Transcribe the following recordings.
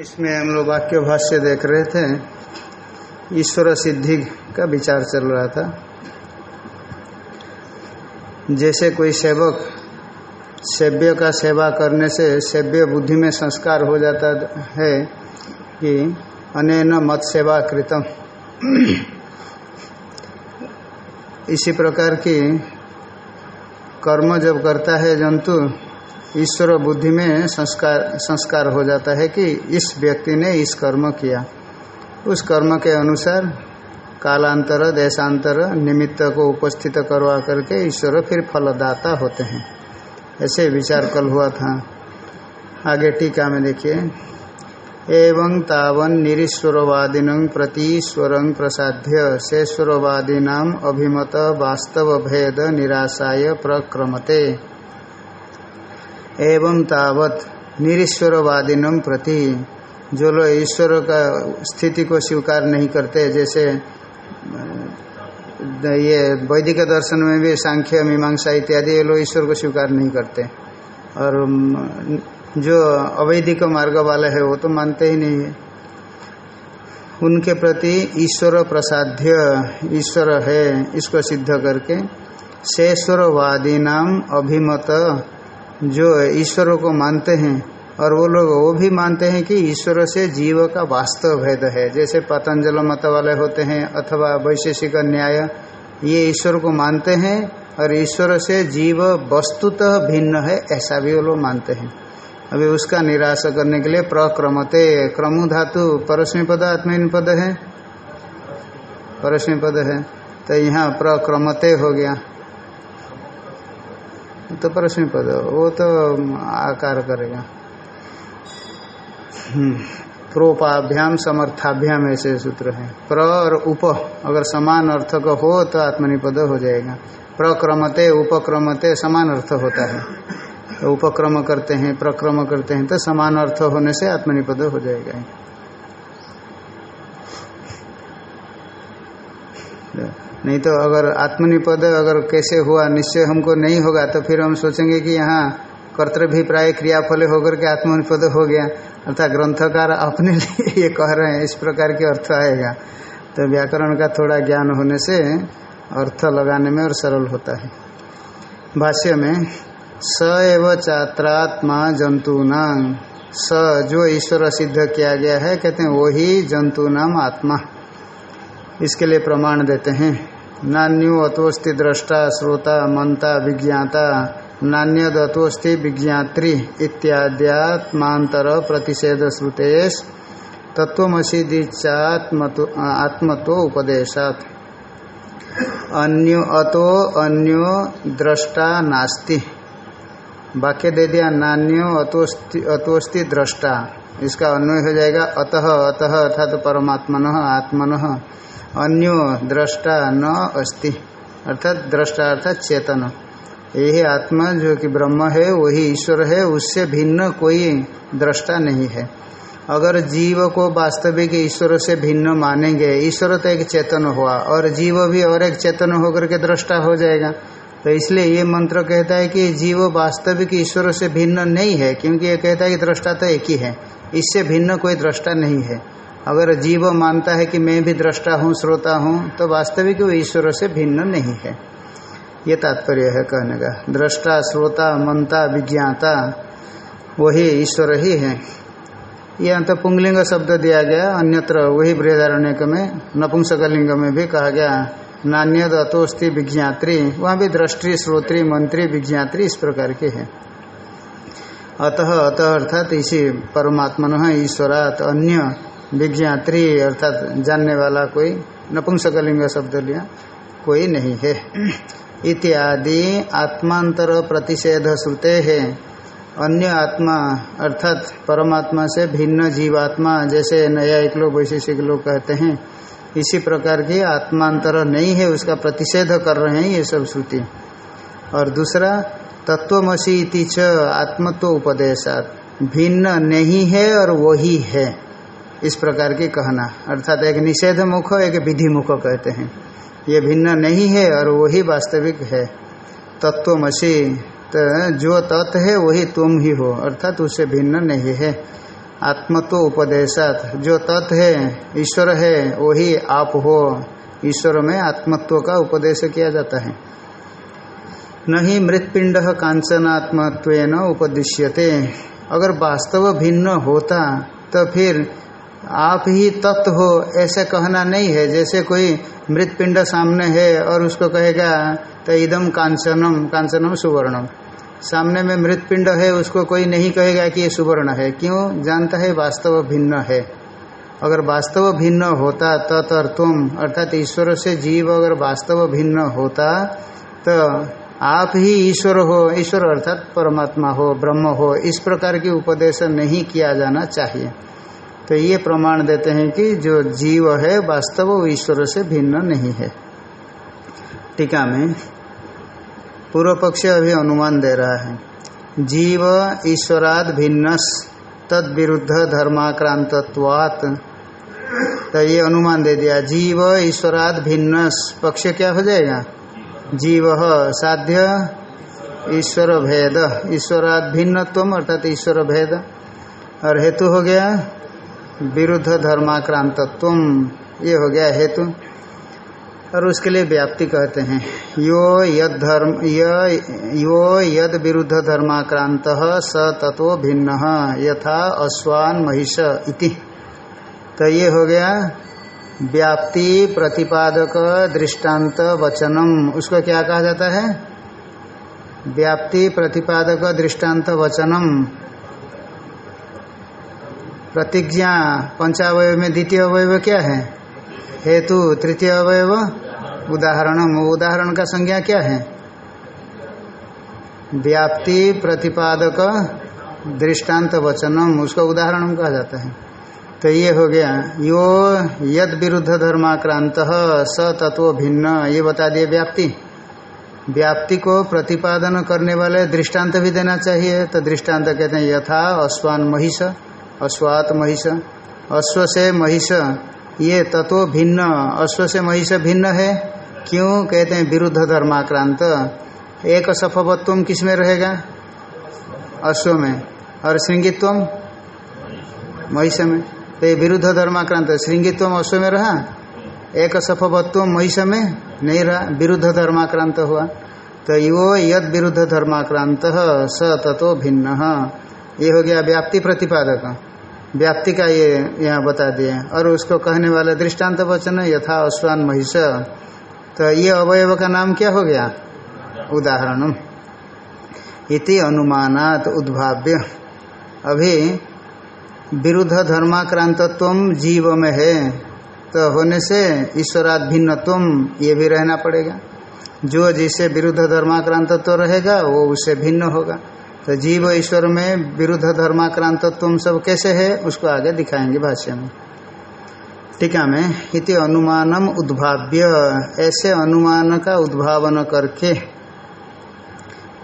इसमें हम लोग वाक्य भाष्य देख रहे थे। ईश्वर सिद्धि का विचार चल रहा था। जैसे कोई सेवक सेव्य का सेवा करने से सेव्य बुद्धि में संस्कार हो जाता है कि अनेन मत सेवा कृतम। इसी प्रकार की कर्म जब करता है जंतु, ईश्वर बुद्धि में संस्कार संस्कार हो जाता है कि इस व्यक्ति ने इस कर्म किया। उस कर्म के अनुसार कालांतर, देशांतर, निमित्त को उपस्थित करवा करके ईश्वर फिर फलदाता होते हैं। ऐसे विचार कल हुआ था। आगे टीका में देखिए। एवं तावन निरीश्वरवादिन प्रतीश्वर प्रसाध्य शेश्वरवादीना अभिमत वास्तव भेद निराशाय प्रक्रमते। एवं तावत निरीश्वरवादिनम प्रति जो लोग ईश्वर का स्थिति को स्वीकार नहीं करते, जैसे ये वैदिक दर्शन में भी सांख्य, मीमांसा इत्यादि, ये लोग ईश्वर को स्वीकार नहीं करते। और जो अवैधिक मार्ग वाले है, वो तो मानते ही नहीं है। उनके प्रति ईश्वर प्रसाध्य ईश्वर है, इसको सिद्ध करके शेश्वरवादी नाम अभिमत, जो ईश्वर को मानते हैं, और वो लोग वो भी मानते हैं कि ईश्वर से जीव का वास्तव भेद है। जैसे पतंजल मत वाले होते हैं, अथवा वैशेषिक न्याय, ये ईश्वर को मानते हैं, और ईश्वर से जीव वस्तुतः भिन्न है, ऐसा भी वो लोग मानते हैं। अभी उसका निराश करने के लिए प्रक्रमते क्रमु धातु परस्मी पद, आत्मीन पद है। परस्मी पद है। तो यहाँ प्रक्रमते हो गया। तो परस्मी पद, वो तो आकार करेगा। प्रोपाभ्याम, समर्थाभ्याम ऐसे सूत्र है। प्र और उप, अगर समान अर्थ का हो तो आत्मनिपद हो जाएगा। प्रक्रमते, उपक्रमते समान अर्थ होता है। उपक्रम करते हैं, प्रक्रम करते हैं तो समान अर्थ होने से आत्मनिपद हो जाएगा नहीं तो अगर आत्मनिपद अगर कैसे हुआ, निश्चय हमको नहीं होगा तो फिर हम सोचेंगे कि यहाँ कर्तव्यभिप्राय क्रियाफल होकर के आत्मनिपद हो गया। अर्थात ग्रंथकार अपने लिए ये कह रहे हैं, इस प्रकार के अर्थ आएगा। तो व्याकरण का थोड़ा ज्ञान होने से अर्थ लगाने में और सरल होता है। भाष्य में स एव चात्रात्मा जंतुनाम स जो ईश्वर सिद्ध किया गया है, कहते हैं, वही जंतुनाम आत्मा। इसके लिए प्रमाण देते हैं। नान्यो अतोस्ति दृष्टा श्रोता, मंता, विज्ञाता नान्य अतोस्ति विज्ञात्री इत्याद्यात्मांतर प्रतिषेध श्रुतेश तत्वमसी दीक्षात्मतो, आत्मतो उपदेशात। अन्यो अतो अन्यो दृष्टा नास्ति। वाक्य दे दिया, नान्यो अतोस्ति दृष्टा इसका अन्वय हो जाएगा, अतः अतः अर्थात परमात्मन, आत्मन। अन्यो दृष्टा न अस्ति। अर्थात दृष्टा अर्थात चेतन। यही आत्मा जो कि ब्रह्म है, वही ईश्वर है, उससे भिन्न कोई दृष्टा नहीं है। अगर जीव को वास्तविक ईश्वर से भिन्न मानेंगे, ईश्वर तो एक चेतन हुआ, और जीव भी और एक चेतन होकर के दृष्टा हो जाएगा। तो इसलिए ये मंत्र कहता है कि जीव वास्तविक ईश्वर से भिन्न नहीं है, क्योंकि ये कहता है कि दृष्टा तो एक ही है। इससे भिन्न कोई दृष्टा नहीं है। अगर जीव मानता है कि मैं भी दृष्टा हूँ, श्रोता हूँ तो वास्तविक वो ईश्वर से भिन्न नहीं है। ये तात्पर्य है कहने का। दृष्टा, श्रोता मनता विज्ञाता, वही ईश्वर ही है। यह तो पुंगलिंग शब्द दिया गया, अन्यत्र वही बृहदारण्य में, नपुंसकलिंग में भी कहा गया नान्यद अतोस्ति विज्ञात्री, वहाँ भी दृष्टि, श्रोत्री, मंत्री, विज्ञात्री इस प्रकार के हैं। अतः अतः अर्थात इसी परमात्मन, ईश्वरात अन्य विज्ञात्री, अर्थात जानने वाला कोई, नपुंसकलिंग शब्द लिया, कोई नहीं है। इत्यादि आत्मांतर प्रतिषेध श्रुते है। अन्य आत्मा, अर्थात परमात्मा से भिन्न जीवात्मा, जैसे नया एक लोग वैशेषिक लोग कहते हैं इसी प्रकार की आत्मांतर नहीं है, उसका प्रतिषेध कर रहे हैं ये सब श्रुति। और दूसरा, तत्वमसी इति च आत्मत्व उपदेशात भिन्न नहीं है और वही है, इस प्रकार की कहना। अर्थात एक निषेध मुख एक विधि मुख कहते हैं। ये भिन्न नहीं है और वही वास्तविक है। तत्वमसी तो जो तत् है वही तुम ही हो, अर्थात उससे भिन्न नहीं है। आत्मत्व उपदेशात जो तत् है, ईश्वर है, वही आप हो। ईश्वर में आत्मत्व का उपदेश किया जाता है। नहीं मृतपिंड कांचनात्मत्व न उपदिश्यते। अगर वास्तव भिन्न होता तो फिर आप ही तत्व हो, ऐसे कहना नहीं है। जैसे कोई मृतपिंड सामने है और उसको कहेगा तो इदम कांचनम कांचनम सुवर्णम। सामने में मृतपिंड है, उसको कोई नहीं कहेगा कि ये सुवर्ण है। क्यों? जानता है वास्तव भिन्न है। अगर वास्तव भिन्न होता तत्म अर्थात ईश्वर से जीव अगर वास्तव भिन्न होता तो आप ही ईश्वर हो, ईश्वर अर्थात परमात्मा हो, ब्रह्म हो, इस प्रकार की उपदेश नहीं किया जाना चाहिए। तो ये प्रमाण देते हैं कि जो जीव है, वास्तव ईश्वर से भिन्न नहीं है। टीका में पूर्व पक्ष अभी अनुमान दे रहा है। जीव ईश्वराद भिन्नस तद विरुद्ध धर्माक्रांतत्वात्। तो ये अनुमान दे दिया, जीव ईश्वराद भिन्नस, पक्ष क्या हो जाएगा? जीव साध्य, ईश्वर भेद, ईश्वराद भिन्नत्व अर्थात ईश्वर भेद। और हेतु हो गया, विरुद्ध धर्माक्रांतत्व ये हो गया हेतु। और उसके लिए व्याप्ति कहते हैं। यो यद धर्म, यो यद विरुद्ध धर्माक्रांत स तत्व भिन्न यथा अश्वान महिष इति। तो ये हो गया व्याप्ति, प्रतिपादक दृष्टांत वचनम। उसको क्या कहा जाता है? व्याप्ति, प्रतिपादक दृष्टांत वचनम। प्रतिज्ञा पंचावय में द्वितीय अवयव क्या है? हेतु तृतीय अवयव। उदाहरणम उदाहरण का संज्ञा क्या है? व्याप्ति, प्रतिपादक, दृष्टांत वचनम, उसका उदाहरण कहा जाता है। तो ये हो गया, यो यद विरुद्ध धर्माक्रांत, स तत्व भिन्न, ये बता दिए व्याप्ति। व्याप्ति को प्रतिपादन करने वाले दृष्टांत भी देना चाहिए। तो दृष्टांत कहते हैं यथा, अश्वान महिष, अश्वात महिष, अश्व से महिष ये तत्व भिन्न अश्व से महिष भिन्न है। क्यों? कहते हैं विरुद्ध धर्माक्रांत। एक सफवत्व किसमें रहेगा? अश्व में। और श्रृंगित्व महिष में। तो ये विरुद्ध धर्माक्रांत। श्रृंगित्व अश्व में रहा? एक सफवत्व महिष में नहीं रहा। विरुद्ध धर्माक्रांत हुआ। तो यो यद विरुद्ध धर्माक्रांत स तत्व भिन्न। ये हो गया व्याप्ति प्रतिपादक। व्याप्ति का ये यहाँ बता दिए और उसको कहने वाला दृष्टांत वचन यथा अश्वान महिष। तो ये अवयव का नाम क्या हो गया? उदाहरण इति अनुमानात उद्भाव्य। अभी विरुद्ध धर्माक्रांतत्व जीव में है। तो होने से ईश्वरात भिन्नत्व ये भी रहना पड़ेगा। जो जिसे विरुद्ध धर्माक्रांतत्व रहेगा, वो उससे भिन्न होगा। तो जीव ईश्वर में विरुद्ध धर्माक्रांतत्व सब कैसे है, उसको आगे दिखाएँगे भाष्य में। टीका में, इति अनुमानम उद्भाव्य। ऐसे अनुमान का उद्भावन करके,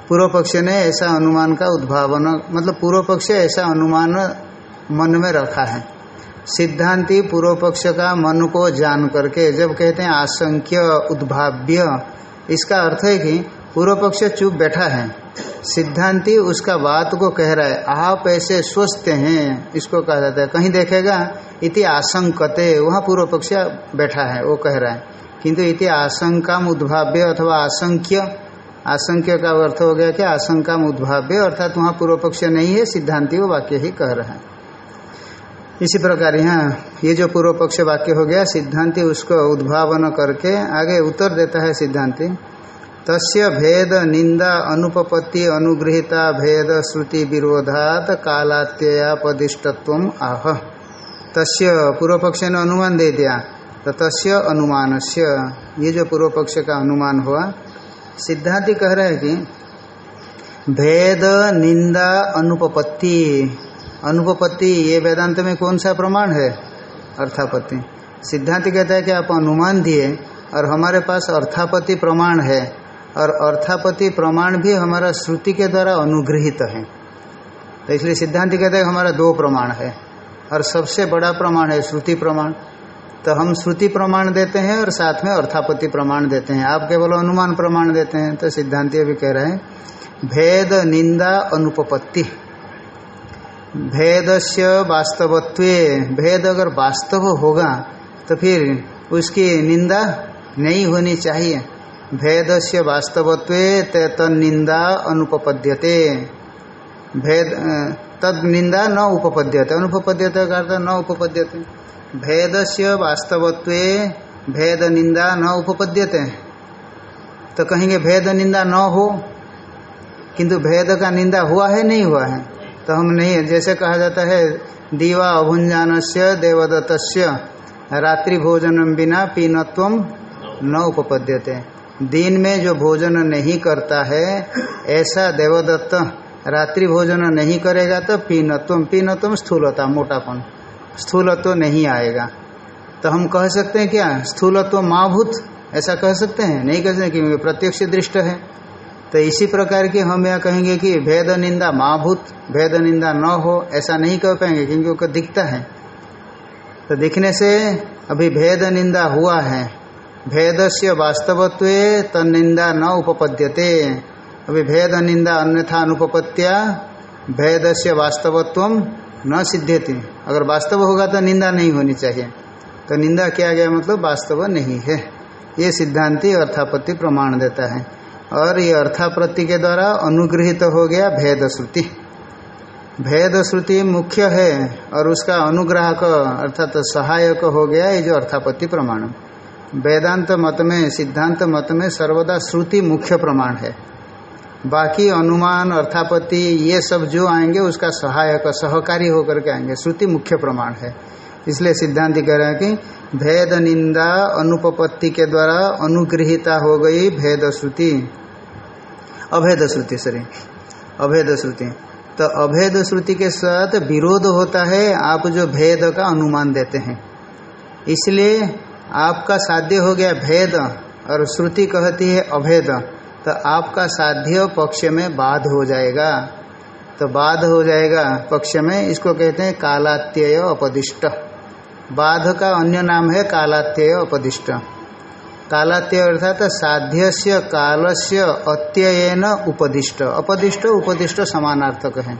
पूर्व पक्ष ने ऐसा अनुमान का उद्भावन मतलब पूर्व पक्ष ऐसा अनुमान मन में रखा है। सिद्धांति पूर्व पक्ष का मन को जान करके, जब कहते हैं आशंक्य उद्भाव्य, इसका अर्थ है कि पूर्व पक्ष चुप बैठा है। सिद्धांति उसका बात को कह रहा है, आप ऐसे स्वस्थ हैं, इसको कहा जाता है। कहीं देखेगा, इति आशंकते, वहाँ पूर्व पक्ष बैठा है, वो कह रहा है। किंतु इति आशंका उद्भाव्य अथवा आशंक्य आशंक्य का अर्थ हो गया कि आशंका उद्भाव्य, अर्थात वहाँ पूर्व पक्ष नहीं है, सिद्धांति वो वाक्य ही कह रहा है। इसी प्रकार यहाँ, ये जो पूर्व पक्ष वाक्य हो गया, सिद्धांति उसको उद्भावन करके आगे उत्तर देता है सिद्धांति। तस्य भेद, निंदा, अनुपपत्ति, अनुगृहिता, भेद, श्रुति, विरोधात कालात्ययापदिष्टत्व आह। तस्य पूर्व पक्ष ने अनुमान दे दिया। तो तस्य अनुमान ये जो पूर्व पक्ष का अनुमान हुआ, सिद्धांति कह रहे हैं कि भेद, निंदा, अनुपपत्ति अनुपपत्ति ये वेदांत में कौन सा प्रमाण है? अर्थापत्ति। सिद्धांत कहता है कि आप अनुमान दिए और हमारे पास अर्थापत्ति प्रमाण है। और अर्थापति प्रमाण भी हमारा श्रुति के द्वारा अनुग्रहित है। तो इसलिए सिद्धांत कहते हैं हमारा दो प्रमाण है। और सबसे बड़ा प्रमाण है श्रुति प्रमाण। तो हम श्रुति प्रमाण देते हैं और साथ में अर्थापति प्रमाण देते हैं। आप केवल अनुमान प्रमाण देते हैं। तो सिद्धांति भी कह रहे हैं, भेद निंदा अनुपपत्ति। भेद से वास्तवत्व, भेद अगर वास्तव होगा तो फिर उसकी निंदा नहीं होनी चाहिए। भेद से वास्तवत्व तद निंदा अनुपपद्यते। भेद तद निंदा न उपपद्यते। अनुपपद्यते का अर्थ न उपपद्यते? भेद से वास्तवत्व भेद निंदा न उपपद्यते। तो कहेंगे भेद निंदा न हो, किंतु भेद का निंदा हुआ है, नहीं हुआ है? तो हम नहीं जैसे कहा जाता है, दीवा अभुंजान से देवदत्त रात्रि भोजन बिना पीनत्व न उपपद्यते। दिन में जो भोजन नहीं करता है, ऐसा देवदत्त रात्रि भोजन नहीं करेगा तो पीनत्व पीनत्व स्थूलता, मोटापन। स्थूलत्व नहीं आएगा। तो हम कह सकते हैं क्या? स्थूलत्व माभूत, ऐसा कह सकते हैं? नहीं कह सकते, क्योंकि प्रत्यक्ष दृष्ट है। तो इसी प्रकार की हम यह कहेंगे कि भेद निंदा माभूत, भेद निंदा न हो, ऐसा नहीं कह पाएँगे, क्योंकि वो दिखता है। तो दिखने से अभी भेद निंदा हुआ है। भेद से वास्तवत्व तनिंदा न उपपद्यते। अभी भेद, निंदा अन्यथा अनुपत्या भेद से वास्तवत्व न सिद्ध्यति। अगर वास्तव होगा तो निंदा नहीं होनी चाहिए। तो निंदा किया गया मतलब वास्तव नहीं है। ये सिद्धांति अर्थापत्ति प्रमाण देता है। और ये अर्थापत्ति के द्वारा अनुग्रहित तो हो गया भेद श्रुति। भेद श्रुति मुख्य है और उसका अनुग्राहक अर्थात तो सहायक हो गया ये जो अर्थापत्ति प्रमाण। वेदांत मत में, सिद्धांत मत में सर्वदा श्रुति मुख्य प्रमाण है। बाकी अनुमान, अर्थापत्ति, ये सब जो आएँगे, उसका सहायक, सहकारी होकर के आएँगे। श्रुति मुख्य प्रमाण है। इसलिए सिद्धांत कह रहे हैं कि भेद निंदा अनुपपत्ति के द्वारा अनुग्रहिता हो गई भेद श्रुति। अभेद श्रुति सॉरी अभेद श्रुति। तो अभेद श्रुति के साथ विरोध होता है। आप जो भेद का अनुमान देते हैं। इसलिए आपका साध्य हो गया भेद और श्रुति कहती है अभेद तो आपका साध्य पक्ष में बाध हो जाएगा। तो बाध हो जाएगा पक्ष में, इसको कहते हैं कालात्यय अपदिष्ट। बाध का अन्य नाम है कालात्यय अपदिष्ट। कालात्यय अर्थात साध्य से काल से अत्ययन उपदिष्ट। अपदिष्ट, उपदिष्ट समानार्थक है।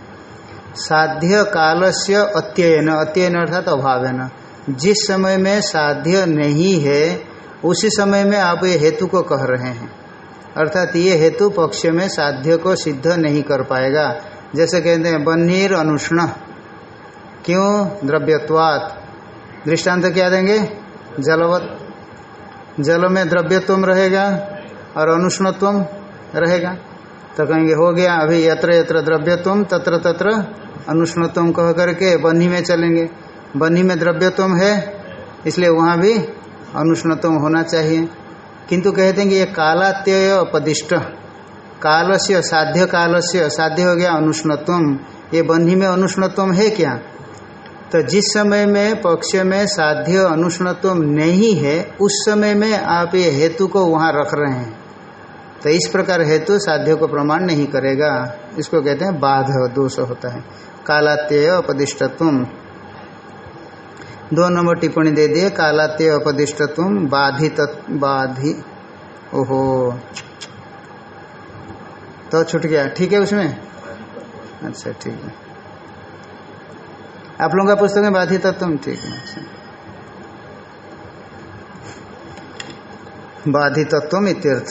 साध्य काल से अत्ययन अत्ययन अर्थात अभावन। जिस समय में साध्य नहीं है, उसी समय में आप ये हेतु को कह रहे हैं। अर्थात ये हेतु पक्ष में साध्य को सिद्ध नहीं कर पाएगा। जैसे कहते हैं बन्नीर अनुष्ण। क्यों? द्रव्यत्वात्। दृष्टांत क्या देंगे? जलवत। जल में द्रव्यत्व रहेगा और अनुष्णत्व रहेगा। तो कहेंगे, हो गया, अभी यत्र यत्र द्रव्यत्व तत्र तत्र अनुष्णत्व कह करके बन्ही में चलेंगे। बन्ही में द्रव्यत्म है, इसलिए वहाँ भी अनुष्णत्व होना चाहिए। किंतु कहते हैं कि ये कालात्यय अपदिष्ट काल से साध्य काल से साध्य हो गया अनुष्णत्व ये बन्ही में अनुष्णत्व है क्या? तो जिस समय में पक्ष में साध्य अनुष्णत्व नहीं है, उस समय में आप ये हेतु को वहाँ रख रहे हैं। तो इस प्रकार हेतु साध्य को प्रमाण नहीं करेगा। इसको कहते हैं बाध दोष होता है। कालात्यय अपदिष्टत्व दो नंबर टिप्पणी दे दिए, कालात्य अपदिष्टत्व बाधित बाधि ओहो। तो छूट गया। ठीक है उसमें? अच्छा ठीक है। आप लोगों का पुस्तक में बाधित तुम ठीक है अच्छा। बाधितत्व इत्यर्थ।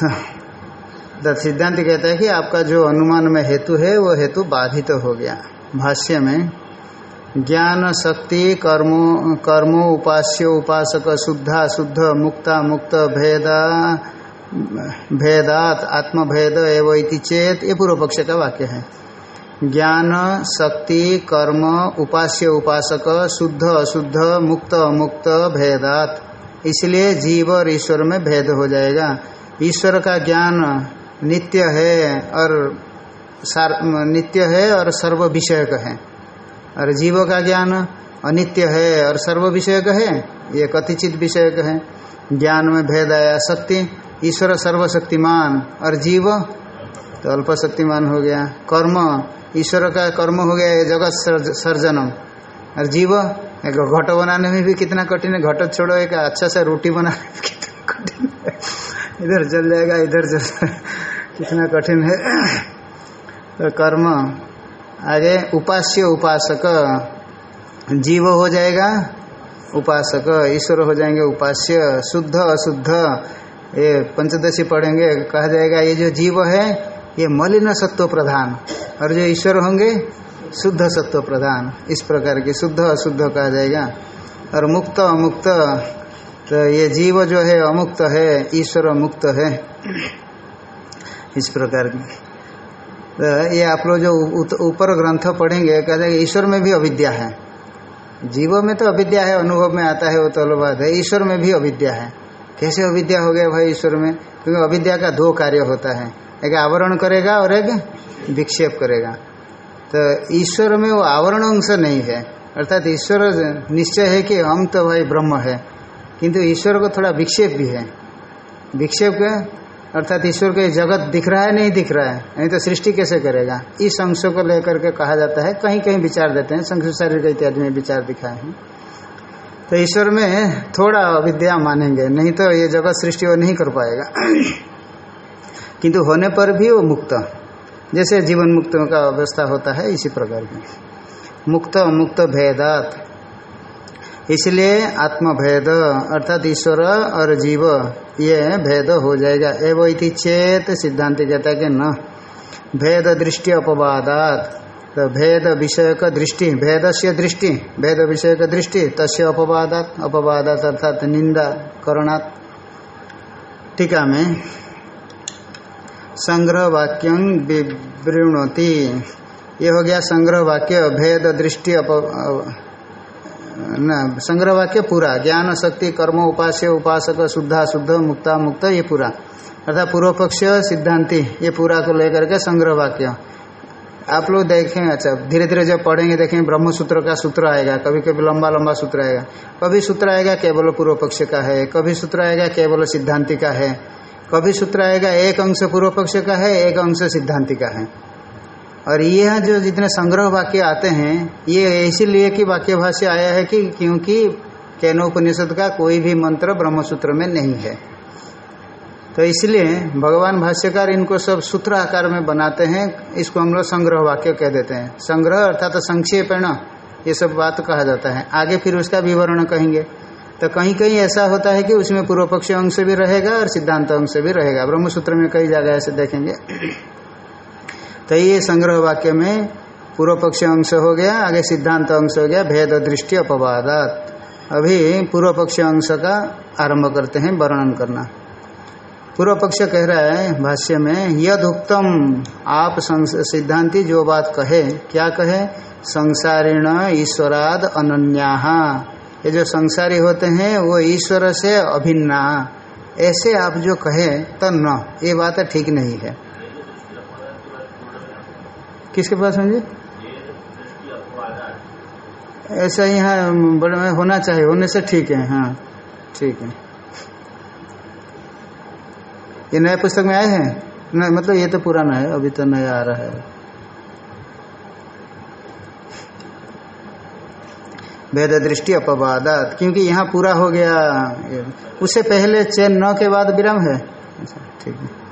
सिद्धांत कहता है कि आपका जो अनुमान में हेतु है, वो हेतु बाधित तो हो गया। भाष्य में ज्ञान शक्ति कर्मो कर्मो उपास्य, उपासक, शुद्धा, शुद्ध, मुक्ता, मुक्त, भेदा, भेदात, आत्मभेद एवं चेत ये पूर्व पक्ष का वाक्य है। ज्ञान शक्ति कर्म, उपास्य, उपासक, शुद्ध, अशुद्ध, मुक्त मुक्त भेदात। इसलिए जीव और ईश्वर में भेद हो जाएगा। ईश्वर का ज्ञान नित्य है और नित्य है और सर्व विषयक है। और जीव का ज्ञान अनित्य है और सर्व विषय का है, ये कथिचित विषय का है। ज्ञान में भेद आया, शक्ति, ईश्वर सर्वशक्तिमान और जीव तो अल्प शक्तिमान हो गया। कर्म, ईश्वर का कर्म हो गया, ये जगत सर्जनम। और जीव, एक घट बनाने में भी कितना कठिन है, घट छोड़ो, एक अच्छा सा रोटी बनाने में कितना कठिन है। इधर जल जाएगा, इधर जल कितना कठिन है। तो कर्म आगे उपास्य उपासक। जीव हो जाएगा, उपासक। ईश्वर हो जाएँगे उपास्य। शुद्ध, अशुद्ध। ये पंचदशी पढ़ेंगे, कहा जाएगा, ये जो जीव है, ये मलिन सत्व प्रधान। और जो ईश्वर होंगे, शुद्ध सत्व प्रधान। इस प्रकार के शुद्ध, अशुद्ध कहा जाएगा। और मुक्त, अमुक्त। तो ये जीव जो है, अमुक्त है, ईश्वर मुक्त है। इस प्रकार की। तो ये आप लोग जो ऊपर ग्रंथ पढ़ेंगे कहा जाएगा ईश्वर में भी अविद्या है। जीवों में तो अविद्या है, अनुभव में आता है वो तो बात है। ईश्वर में भी अविद्या है। कैसे अविद्या हो गया भाई ईश्वर में? क्योंकि अविद्या का दो कार्य होता है। एक आवरण करेगा और एक विक्षेप करेगा। तो ईश्वर में वो आवरण अंश नहीं है। अर्थात ईश्वर निश्चय है कि हम तो भाई ब्रह्म है। किंतु ईश्वर को थोड़ा विक्षेप भी है। विक्षेप अर्थात ईश्वर को जगत दिख रहा है, नहीं दिख रहा है। नहीं तो सृष्टि कैसे करेगा? इस अंश को लेकर के कहा जाता है कहीं कहीं विचार देते हैं संस्कृत शारीरिक इत्यादि में विचार दिखाए हैं। तो ईश्वर में थोड़ा अविद्या मानेंगे, नहीं तो ये जगत सृष्टि वो नहीं कर पाएगा। किंतु होने पर भी वो मुक्त। जैसे जीवन मुक्त का अवस्था होता है, इसी प्रकार की। मुक्त मुक्त भेदात। इसलिए आत्मभेद, अर्थात ईश्वर और जीव, ये भेद हो जाएगा। एवं इति चेत सिद्धांत कहता है कि न। भेद दृष्टि अपवादात। तो भेद विषय का दृष्टि भेद से दृष्टि, भेद विषय का दृष्टि, तस्य अपवादात अपवादात अर्थात निंदा, करणात्। टीका में संग्रह वाक्य विवृणति। ये हो गया संग्रह वाक्य भेद दृष्टि अप न संग्रह वाक्य पूरा। ज्ञान, शक्ति, कर्म, उपास्य, उपासक, शुद्धा, शुद्ध, मुक्ता, मुक्त, ये पूरा। अर्थात पूर्व पक्ष सिद्धांति, ये पूरा को लेकर के संग्रह वाक्य आप लोग देखें अच्छा धीरे धीरे जब पढ़ेंगे, देखें ब्रह्म सूत्र का सूत्र आएगा। कभी कभी लंबा लंबा सूत्र आएगा। कभी सूत्र आएगा केवल पूर्व पक्ष का है। कभी सूत्र आएगा केवल सिद्धांति का है। कभी सूत्र आएगा एक अंश पूर्व पक्ष का है, एक अंश सिद्धांति का है। और यह जो जितने संग्रह वाक्य आते हैं, ये इसीलिए कि वाक्य भाष्य आया है कि क्योंकि कैनोपनिषद का कोई भी मंत्र ब्रह्मसूत्र में नहीं है। तो इसलिए भगवान भाष्यकार इनको सब सूत्र आकार में बनाते हैं, इसको हम लोग संग्रह वाक्य कह देते हैं। संग्रह अर्थात तो संक्षेपण ये सब बात कहा जाता है। आगे फिर उसका विवरण कहेंगे। तो कहीं कहीं ऐसा होता है कि उसमें पूर्व पक्ष अंश भी रहेगा और सिद्धांत अंश भी रहेगा। ब्रह्मसूत्र में कई जगह ऐसे देखेंगे। तो ये संग्रह वाक्य में पूर्व पक्ष अंश हो गया, आगे सिद्धांत अंश हो गया, भेद दृष्टि अपवादात। अभी पूर्व पक्ष अंश का आरंभ करते हैं, वर्णन करना। पूर्व पक्ष कह रहा है भाष्य में यद उत्तम आप सिद्धांति जो बात कहे, क्या कहे? संसारिण ईश्वराद अनन्या। ये जो संसारी होते हैं, वो ईश्वर से अभिन्ना। ऐसे आप जो कहे तो न ये बात ठीक नहीं है। किसके पास में जी? ऐसा यहाँ बड़े होना चाहिए, होने से ठीक है हाँ ठीक है। ये नए पुस्तक में आए हैं? नहीं मतलब ये तो पुराना है, अभी तो नया आ रहा है। भेद दृष्टि अपवादात, क्योंकि यहाँ पूरा हो गया उससे पहले चैन नौ के बाद विराम है। अच्छा ठीक है।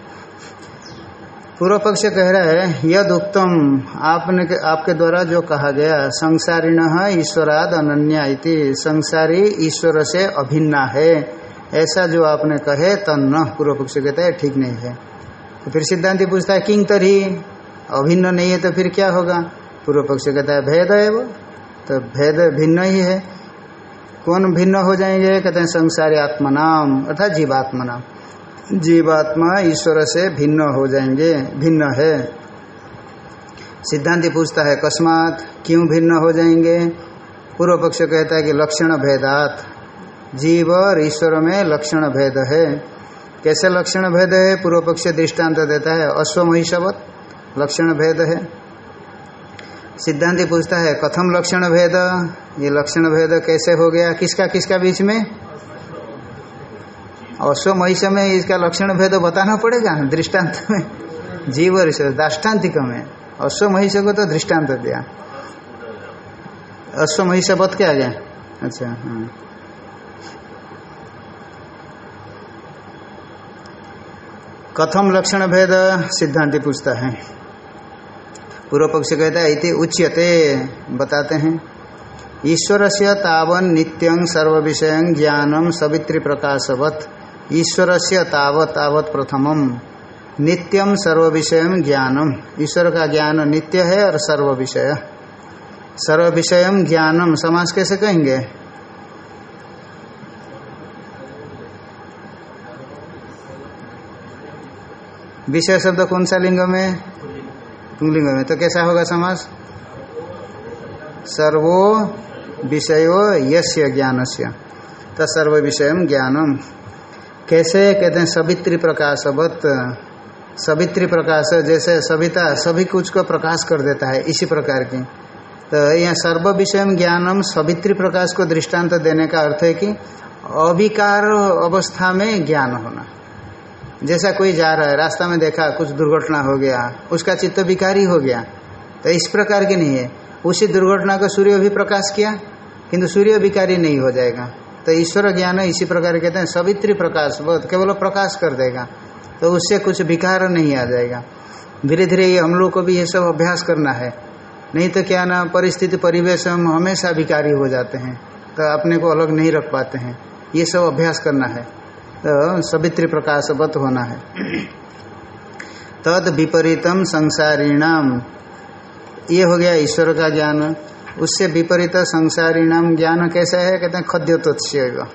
पूर्व पक्ष कह रहा है यद उत्तम आपने आपके द्वारा जो कहा गया, संसारिण ईश्वराद अनन्या इति, संसारी ईश्वर से अभिन्ना है। ऐसा जो आपने कहे, तन्न। पूर्व पक्ष कहता है, ठीक नहीं है। तो फिर सिद्धांति पूछता है किंग तरी? अभिन्न नहीं है तो फिर क्या होगा? पूर्व पक्ष कहता है, भेद है वो तो भेद भिन्न ही है। कौन भिन्न हो जाएँगे? कहते हैं, संसारी आत्मनाम, अर्थात जीवात्मनाम। जीवात्मा ईश्वर से भिन्न हो जाएँगे, भिन्न है। सिद्धांति पूछता है अकस्मात क्यों भिन्न हो जाएँगे? पूर्व पक्ष कहता है कि लक्षण भेदात। जीव और ईश्वर में लक्षण भेद है। कैसे लक्षण भेद है? पूर्व पक्ष दृष्टांत देता है, अश्वमहिषवत लक्षण भेद है। सिद्धांति पूछता है, कथम लक्षण भेद? ये लक्षण भेद कैसे हो गया? किसका किसका बीच में? अश्व महिष में इसका लक्षण भेद बताना पड़ेगा दृष्टांत में। जीव और दाष्टान्तिक में। अश्व महिष को तो दृष्टांत दिया। अश्व महिष बत क्या गया। अच्छा हाँ। कथम लक्षण भेद, सिद्धांति पूछता है। पूर्व पक्ष कहता है उच्यते, बताते हैं। ईश्वर से तावन नित्यं सर्व विषय ज्ञानम सवित्री प्रकाशवत ईश्वर से तावत तावत प्रथमम। नित्यम सर्व विषय ज्ञानम। ईश्वर का ज्ञान नित्य है और सर्व विषय सर्व विषय ज्ञानम। समास कैसे कहेंगे? विषय शब्द कौन सा लिंग में? पुंगलिंग में। तो कैसा होगा समास सर्वो विषयो यस्य ज्ञानस्य। तो सर्व विषय ज्ञानम। कैसे कहते हैं, सवित्री प्रकाशवत सवित्री प्रकाश, जैसे सविता, सभी कुछ को प्रकाश कर देता है, इसी प्रकार की। तो यहाँ सर्व विषय ज्ञानम सवित्री प्रकाश को दृष्टांत देने का अर्थ है कि अविकार अवस्था में ज्ञान होना। जैसा कोई जा रहा है, रास्ता में देखा, कुछ दुर्घटना हो गया, उसका चित्त विकारी हो गया तो इस प्रकार की नहीं है। उसी दुर्घटना को सूर्य भी प्रकाश किया, किंतु सूर्य विकारी नहीं हो जाएगा। तो ईश्वर ज्ञान इसी प्रकार कहते हैं, सवित्री प्रकाश बहुत केवल प्रकाश कर देगा तो उससे कुछ विकार नहीं आ जाएगा। धीरे धीरे ये हम लोग को भी ये सब अभ्यास करना है। नहीं तो क्या ना, परिस्थिति, परिवेश हम हमेशा विकारी हो जाते हैं तो अपने को अलग नहीं रख पाते हैं। ये सब अभ्यास करना है तो सवित्री प्रकाशवत होना है। तद विपरीतम संसारीणाम, ये हो गया ईश्वर का ज्ञान। उससे विपरीत संसारीणाम ज्ञान कैसा है? कहते हैं खद्योत्स्य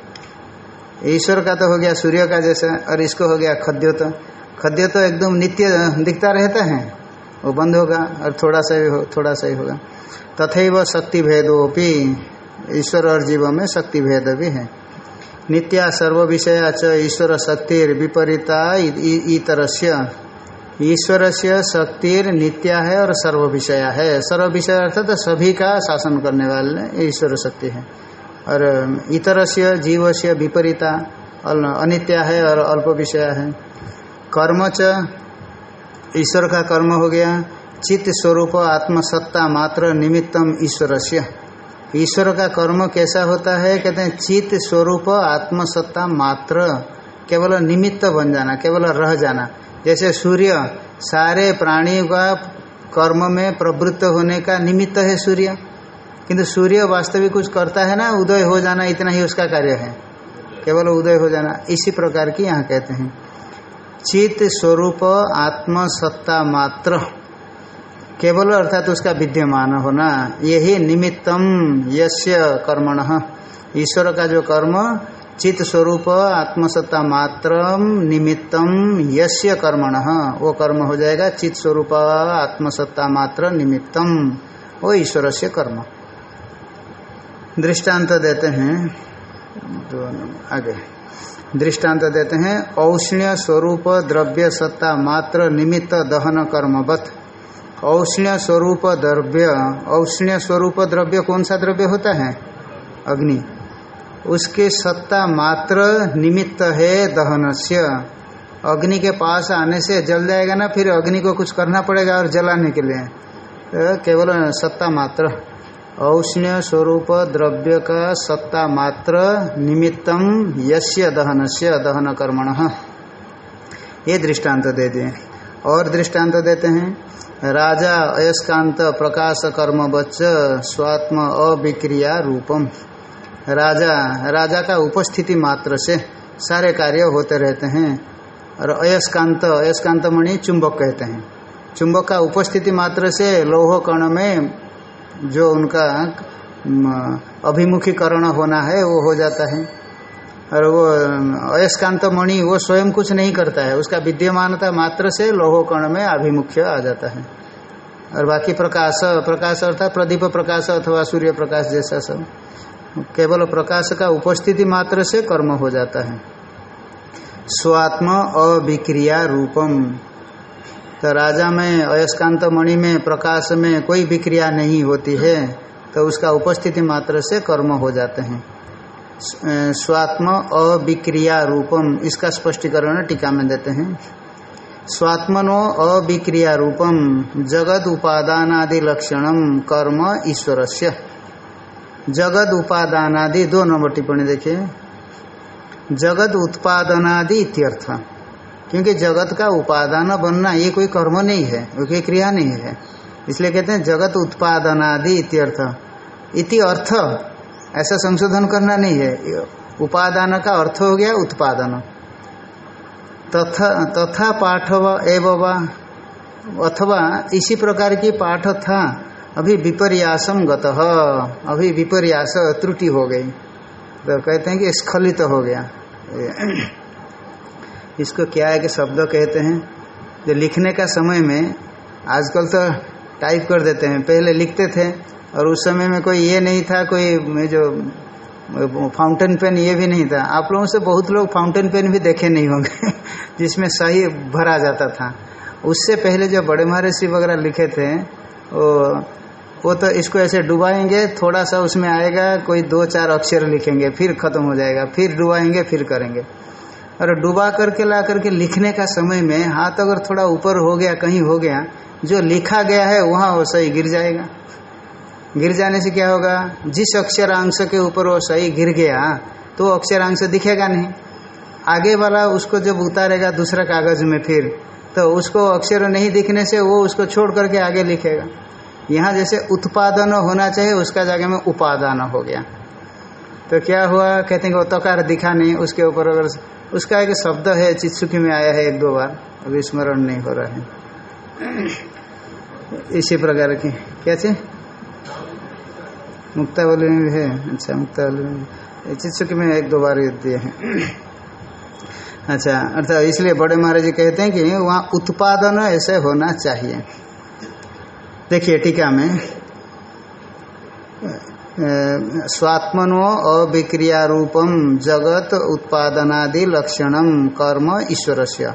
ईश्वर का तो हो गया सूर्य का जैसा, और इसको हो गया खद्योत। खद्योत तो एकदम नित्य दिखता रहता है। वो बंद होगा, और थोड़ा सा ही हो, थोड़ा सा ही होगा। तथा शक्ति भेदोपि ईश्वर और जीवों में शक्ति भेद भी है। नित्या सर्व विषय च ईश्वर शक्तिर विपरीता इतरस्य। ईश्वर से शक्तिर नित्या है और सर्व विषय है। सर्व विषय अर्थात सभी का शासन करने वाले ईश्वर शक्ति है। और इतर से जीव से विपरीता अनित्या है और अल्प विषय है। कर्म च, ईश्वर का कर्म हो गया। चित्त स्वरूप, आत्मसत्ता मात्र निमित्तम ईश्वर से ईश्वर का कर्म कैसा होता है? कहते हैं, चित्त स्वरूप, आत्मसत्ता मात्र, केवल निमित्त बन जाना, केवल रह जाना। जैसे सूर्य सारे प्राणियों का कर्म में प्रवृत्त होने का निमित्त है सूर्य। किंतु सूर्य वास्तविक कुछ करता है ना, उदय हो जाना इतना ही उसका कार्य है। केवल उदय हो जाना, इसी प्रकार की यहाँ कहते हैं। चित स्वरूप आत्मसत्ता मात्र। केवल अर्थात उसका विद्यमान होना, यही निमित्तम यस्य कर्मण। ईश्वर का जो कर्म चित स्वरूप आत्मसत्ता मात्र निमित्तम यस्य कर्मण। वो कर्म हो जाएगा चित स्वरूप आत्मसत्ता मात्र निमित्तम। वो ईश्वर से कर्म। दृष्टांत देते हैं। दोनों आगे। दृष्टांत देते हैं, औष्ण्य स्वरूप द्रव्य सत्ता मात्र निमित्त दहन कर्मवत। औष्ण्य स्वरूप द्रव्य, औष्ण्य स्वरूप द्रव्य कौन सा द्रव्य होता है? अग्नि। उसके सत्ता मात्र निमित्त है दहनस्य। अग्नि के पास आने से जल जाएगा ना, फिर अग्नि को कुछ करना पड़ेगा और जलाने के लिए। तो केवल सत्ता मात्र। औष्ण्य स्वरूप द्रव्य का सत्ता मात्र निमित्तम यस्य दहन से दहन कर्मण ये दृष्टांत दे दिए। और दृष्टांत देते हैं। राजा अयस्कांत प्रकाश कर्म बच्च स्वात्म अविक्रिया रूपम। राजा राजा का उपस्थिति मात्र से सारे कार्य होते रहते हैं। और अयस्कांत अयस्कांत मणि चुंबक कहते हैं। चुंबक का उपस्थिति मात्र से लोह कण में जो उनका अभिमुखीकरण होना है, वो हो जाता है। और वो, अयस्कांत मणि वो स्वयं कुछ नहीं करता है। उसका विद्यमानता मात्र से लोह कण में अभिमुख्य आ जाता है। और बाकी प्रकाश प्रकाश अर्थात प्रदीप प्रकाश अथवा सूर्य प्रकाश जैसा सब। केवल प्रकाश का उपस्थिति मात्र से कर्म हो जाता है। स्वात्म अविक्रिया रूपम। तो राजा में, अयस्कांत मणि में, प्रकाश में कोई विक्रिया नहीं होती है तो उसका उपस्थिति मात्र से कर्म हो जाते हैं। स्वात्म अविक्रिया रूपम, इसका स्पष्टीकरण टीका में देते हैं। स्वात्मनो अविक्रिया रूपम, जगद उपादानादि लक्षणम कर्म ईश्वरस्य जगद उपादानादि, दो नंबर टिप्पणी देखिए। जगत उत्पादनादि इत्यर्थ। क्योंकि जगत का उपादान बनना, ये कोई कर्म नहीं है वो कोई क्रिया नहीं है। इसलिए कहते हैं जगत उत्पादनादि इत्यर्थ। इति अर्थ, ऐसा संशोधन करना नहीं है। उपादान का अर्थ हो गया उत्पादन। तथा तथा पाठ एवं अथवा इसी प्रकार की पाठ था अभी विपर्यासम गत। अभी विपर्यास त्रुटि हो गई। तो कहते हैं कि स्खलित तो हो गया। इसको क्या है कि शब्द कहते हैं? जो लिखने का समय में आजकल तो टाइप कर देते हैं। पहले लिखते थे और उस समय में कोई ये नहीं था, कोई जो फाउंटेन पेन ये भी नहीं था। आप लोगों से बहुत लोग फाउंटेन पेन भी देखे नहीं होंगे, जिसमें सही भरा जाता था। उससे पहले जो बड़े महर्षि वगैरह लिखे थे, वो वो तो इसको ऐसे डुबाएँगे, थोड़ा सा उसमें आएगा, कोई दो चार अक्षर लिखेंगे, फिर खत्म हो जाएगा, फिर डुबाएँगे, फिर करेंगे। और डुबा करके, ला करके लिखने का समय में हाथ अगर थोड़ा ऊपर हो गया, कहीं हो गया, जो लिखा गया है, वहाँ वो सही गिर जाएगा। गिर जाने से क्या होगा? जिस अक्षरांश के ऊपर वो सही गिर गया तो अक्षरांश दिखेगा नहीं। आगे वाला उसको जब उतारेगा दूसरा कागज़ में फिर तो उसको अक्षर नहीं दिखने से वो उसको छोड़ करके आगे लिखेगा। यहाँ जैसे उत्पादन होना चाहिए, उसका जगह में उपादान हो गया। तो क्या हुआ? कहते हैं कि तकार दिखा नहीं, उसके ऊपर अगर उसका एक शब्द है चित्सुखी में आया है एक दो बार। अभी स्मरण नहीं हो रहा है। इसी प्रकार की। क्या चीज़? मुक्तावली में भी है। अच्छा मुक्तावली में चित्सुखी में एक दो बार दिए हैं। अच्छा अर्थात इसलिए बड़े महाराज जी कहते हैं कि वहाँ उत्पादन ऐसे होना चाहिए। देखिए टीका में स्वात्मनो अविक्रिया रूपम जगत उत्पादनादि लक्षणम कर्म ईश्वर से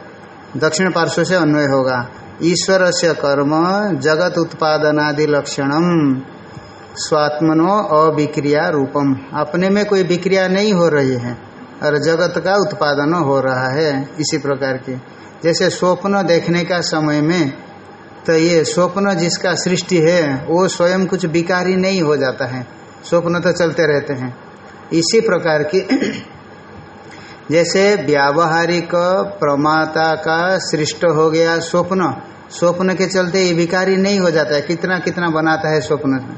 दक्षिण पार्श्व से अन्वय होगा। ईश्वर से कर्म, जगत उत्पादनादि लक्षणम स्वात्मनो अविक्रिया रूपम अपने में कोई विक्रिया नहीं हो रही है, और जगत का उत्पादन हो रहा है, इसी प्रकार की। जैसे स्वप्न देखने का समय में तो ये स्वप्न जिसका सृष्टि है, वो स्वयं कुछ विकारी नहीं हो जाता है। स्वप्न तो चलते रहते हैं। इसी प्रकार की जैसे व्यावहारिक प्रमाता का सृष्ट हो गया स्वप्न स्वप्न के चलते ये विकारी नहीं हो जाता है। कितना कितना बनाता है स्वप्न।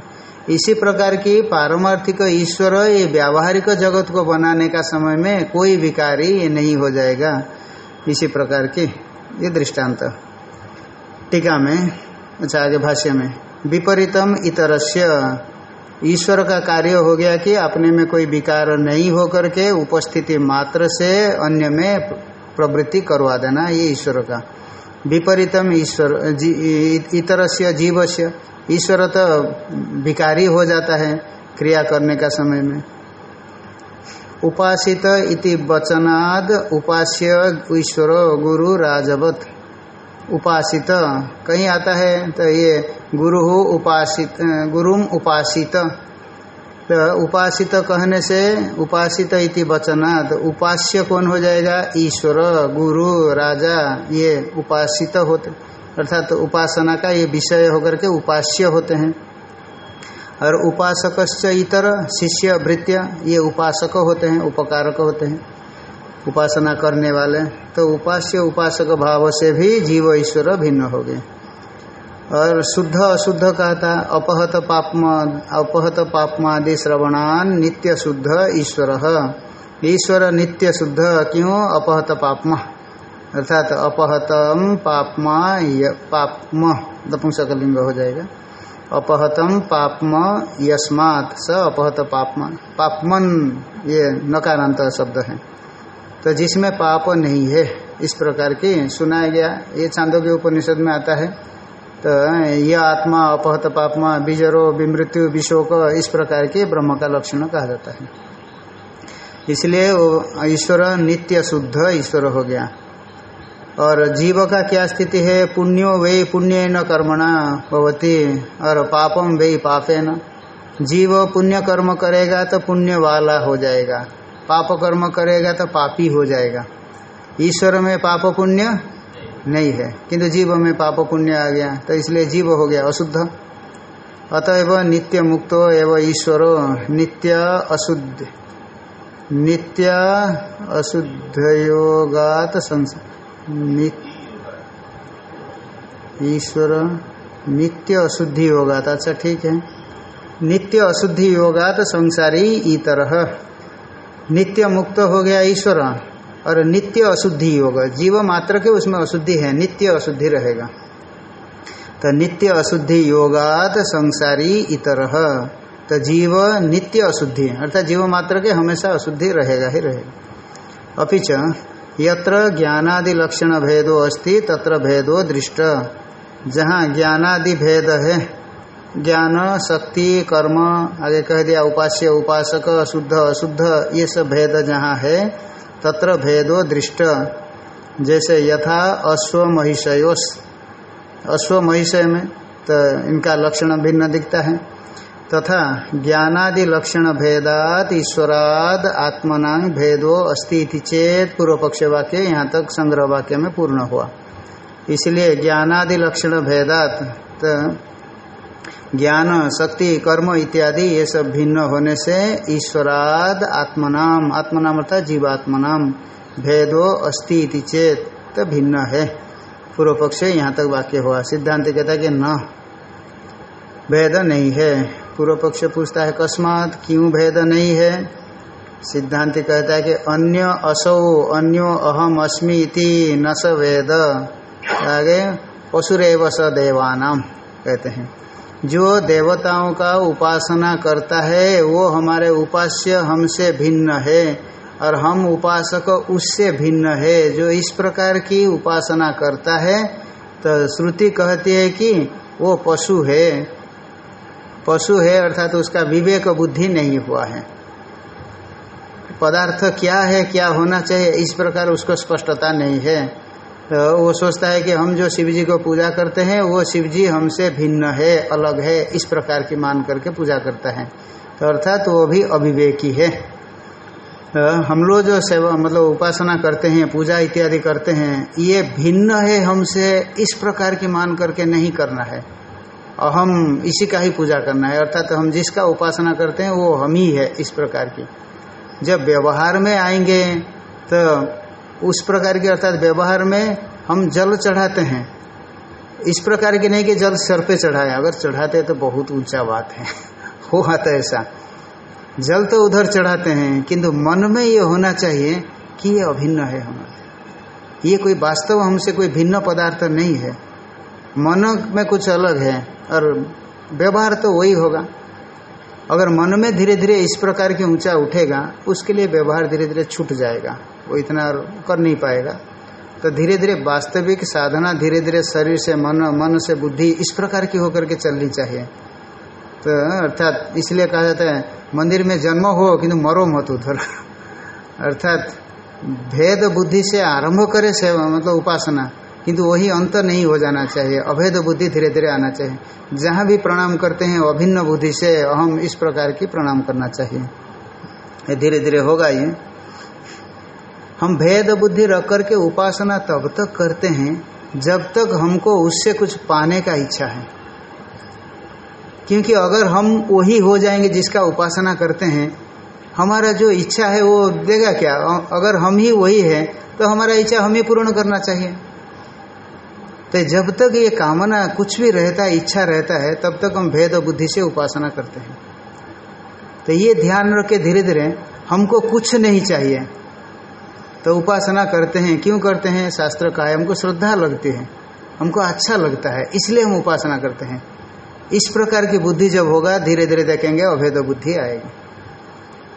इसी प्रकार की पारमार्थिक ईश्वर ये व्यावहारिक जगत को बनाने का समय में कोई विकारी नहीं हो जाएगा। इसी प्रकार की ये दृष्टांत। टीका में अच्छा आगे भाष्य में विपरीतम इतरस्य। ईश्वर का कार्य हो गया कि अपने में कोई विकार नहीं हो करके उपस्थिति मात्र से अन्य में प्रवृत्ति करवा देना, ये ईश्वर का। विपरीतम ईश्वर इतर से जीव से ईश्वर तो विकारी हो जाता है क्रिया करने का समय में। उपासित इति वचनाद उपास्य ईश्वर गुरु राजवत। उपासित। कहीं आता है तो ये गुरु उपासित, गुरुम उपासित। तो उपासित कहने से उपासित इति वचनात्। उपास्य कौन हो जाएगा? ईश्वर, गुरु, राजा, ये उपासित होते। अर्थात तो उपासना का ये विषय होकर के उपास्य होते हैं। और उपासक इतर, शिष्य, भृत्य, ये उपासक होते हैं, उपकारक होते हैं। उपासना करने वाले तो उपास्य उपासक भाव से भी जीव ईश्वर भिन्न हो गए। और शुद्ध अशुद्ध कहता, अपहत पापमा, अपहत पापमादि श्रवणान नित्य शुद्ध ईश्वर। ईश्वर नित्य शुद्ध, क्यों? अपहत पापमा। अर्थात अपहतम पापमा पापम। नपुंसकलिंग हो जाएगा। अपहतम पापम यस्मात् स अपहत पापमा। पापमन, ये नकारांत शब्द है। तो जिसमें पाप नहीं है, इस प्रकार की सुनाया गया। ये चांदों के उपनिषद में आता है। तो यह आत्मा, अपहत पापमा, बीजरो, विमृत्यु, विशोक, इस प्रकार के ब्रह्म का लक्षण कहा जाता है। इसलिए वो ईश्वर नित्य शुद्ध ईश्वर हो गया। और जीव का क्या स्थिति है? पुण्यो वे पुण्य न कर्मणा भवती, और पापम वे पापे न जीव पुण्य कर्म करेगा तो पुण्य वाला हो जाएगा। पाप कर्म करेगा तो पापी हो जाएगा। ईश्वर में पाप पुण्य नहीं है, किंतु जीव में पाप पुण्य आ गया तो इसलिए जीव हो गया अशुद्ध। अतएव नित्य मुक्तो एवं ईश्वरो नित्य अशुद्ध। नित्य अशुद्ध योगात ईश्वर नित्य अशुद्धि होगा तो अच्छा ठीक है। नित्य अशुद्धि होगा तो संसारी इतर। नित्य मुक्त हो गया ईश्वर और नित्य अशुद्धि होगा। जीव मात्र के उसमें अशुद्धि है, नित्य अशुद्धि रहेगा। तो नित्य अशुद्धि योगात संसारी इतर तो जीव नित्य अशुद्धि अर्थात जीव मात्र के हमेशा अशुद्धि रहेगा ही रहेगा। अपिच यत्र ज्ञानादि लक्षण भेदो अस्ति, तत्र भेदो दृष्ट। जहाँ ज्ञानादि भेद है ज्ञान, शक्ति, कर्म, आगे कह दिया, उपास्य, उपासक शुद्ध अशुद्ध, ये सब भेद जहाँ है, तत्र भेदो दृष्ट। जैसे यथा अश्व महिषयोस अश्व महिषय में तो इनका लक्षण भिन्न दिखता है। तथा ज्ञानादि लक्षण भेदात ईश्वराद आत्मनांग भेदो अस्ति चेत पूर्व पक्ष वाक्य यहाँ तक संग्रह वाक्य में पूर्ण हुआ। इसलिए ज्ञानादि लक्षण भेदात तो ज्ञान, शक्ति, कर्म इत्यादि, ये सब भिन्न होने से ईश्वराद आत्मनाम आत्मनाम अर्थात जीवात्मनाम, भेदो अस्ति इति चेत तो भिन्न है। पूर्व पक्ष यहाँ तक वाक्य हुआ। सिद्धांत कहता कि न, भेद नहीं है। पूर्व पक्ष पूछता है, कस्मात क्यों भेद नहीं है? सिद्धांत कहता है कि अन्य असौ, अन्यो अहम अस्मि इति न स वेद। आगे, पशुरेव स देवानाम कहते हैं। जो देवताओं का उपासना करता है, वो हमारे उपास्य हमसे भिन्न है और हम उपासक उससे भिन्न है। जो इस प्रकार की उपासना करता है तो श्रुति कहती है कि वो पशु है। पशु है अर्थात तो उसका विवेक बुद्धि नहीं हुआ है। पदार्थ क्या है, क्या होना चाहिए, इस प्रकार उसको स्पष्टता नहीं है। तो वो सोचता है कि हम जो शिव जी को पूजा करते हैं, वो शिव जी हमसे भिन्न है, अलग है, इस प्रकार की मान करके पूजा करता है। तो अर्थात वो भी अविवेकी है। तो हम लोग जो सेवा मतलब उपासना करते हैं, पूजा इत्यादि करते हैं, ये भिन्न है हमसे, इस प्रकार की मान करके नहीं करना है। अहम इसी का ही पूजा करना है, अर्थात हम जिसका उपासना करते हैं, वो हम ही है इस प्रकार की। जब व्यवहार में आएँगे तो उस प्रकार के अर्थात व्यवहार में हम जल चढ़ाते हैं। इस प्रकार की नहीं कि जल सर पे चढ़ाए, अगर चढ़ाते तो बहुत ऊँचा बात है। हो आता ऐसा। जल तो उधर चढ़ाते हैं, किंतु मन में ये होना चाहिए कि ये अभिन्न है हमारे ये कोई वास्तव हमसे कोई भिन्न पदार्थ नहीं है। मन में कुछ अलग है, और व्यवहार तो वही होगा। अगर मन में धीरे धीरे इस प्रकार की ऊँचा उठेगा, उसके लिए व्यवहार धीरे धीरे छूट जाएगा। वो इतना कर नहीं पाएगा। तो धीरे धीरे वास्तविक साधना धीरे धीरे शरीर से मन मन से बुद्धि इस प्रकार की होकर के चलनी चाहिए। तो अर्थात इसलिए कहा जाता है, मंदिर में जन्म हो किंतु मरो मत उधर। अर्थात भेद बुद्धि से आरंभ करे सेवा मतलब उपासना, किंतु वही अंत नहीं हो जाना चाहिए। अभेद बुद्धि धीरे धीरे आना चाहिए। जहाँ भी प्रणाम करते हैं, अभिन्न बुद्धि से हम इस प्रकार की प्रणाम करना चाहिए। धीरे धीरे होगा ये। हम भेद बुद्धि रख करके उपासना तब तक करते हैं, जब तक हमको उससे कुछ पाने का इच्छा है। क्योंकि अगर हम वही हो जाएँगे जिसका उपासना करते हैं, हमारा जो इच्छा है वो देगा क्या? अगर हम ही वही है तो हमारा इच्छा हम पूर्ण करना चाहिए। तो जब तक ये कामना कुछ भी रहता है इच्छा रहता है, तब तक हम भेद बुद्धि से उपासना करते हैं। तो ये ध्यान रख धीरे धीरे हमको कुछ नहीं चाहिए। तो उपासना करते हैं। क्यों करते हैं? शास्त्र का है। हमको श्रद्धा लगती है। हमको अच्छा लगता है। इसलिए हम उपासना करते हैं। इस प्रकार की बुद्धि जब होगा धीरे धीरे देखेंगे अभेद बुद्धि आएगी।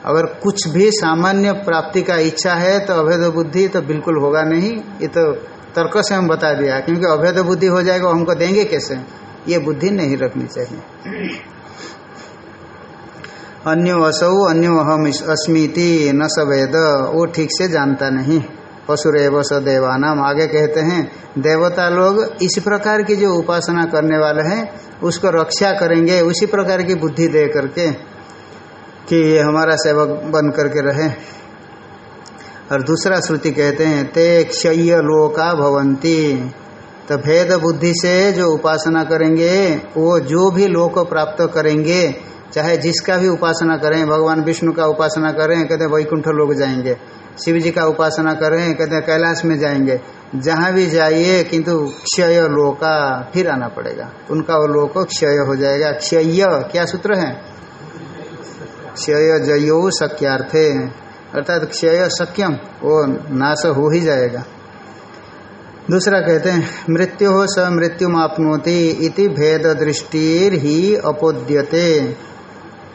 अगर कुछ भी सामान्य प्राप्ति का इच्छा है तो अभेद बुद्धि तो बिल्कुल होगा नहीं। ये तो तर्क से हम बता दिया। क्योंकि अभेद बुद्धि हो जाएगा, हमको देंगे कैसे? ये बुद्धि नहीं रखनी चाहिए। अन्यो असौ अन्यो अहम अस्मिति, न सवेद वो ठीक से जानता नहीं। पशुरेव स देवानाम। आगे कहते हैं, देवता लोग इस प्रकार की जो उपासना करने वाले हैं, उसको रक्षा करेंगे, उसी प्रकार की बुद्धि दे करके कि ये हमारा सेवक बन करके रहे। और दूसरा श्रुति कहते हैं, ते क्षय लोका भवंती। तो भेद बुद्धि से जो उपासना करेंगे, वो जो भी लोक प्राप्त करेंगे चाहे जिसका भी उपासना करें, भगवान विष्णु का उपासना करें, कहते वैकुंठ लोग जाएँगे। शिव जी का उपासना कर हैं कहते हैं कैलाश में जाएँगे। जहाँ भी जाइए, किंतु क्षय लोका फिर आना पड़ेगा। उनका वो लोक क्षय हो जाएगा। क्षय, क्या सूत्र है? क्षय जयो शक्यार्थे अर्थात क्षय सक्यम वो नाश हो ही जाएगा। दूसरा कहते हैं, मृत्यु हो स मृत्यु आपनोति इति भेद दृष्टिर ही अपोद्यते।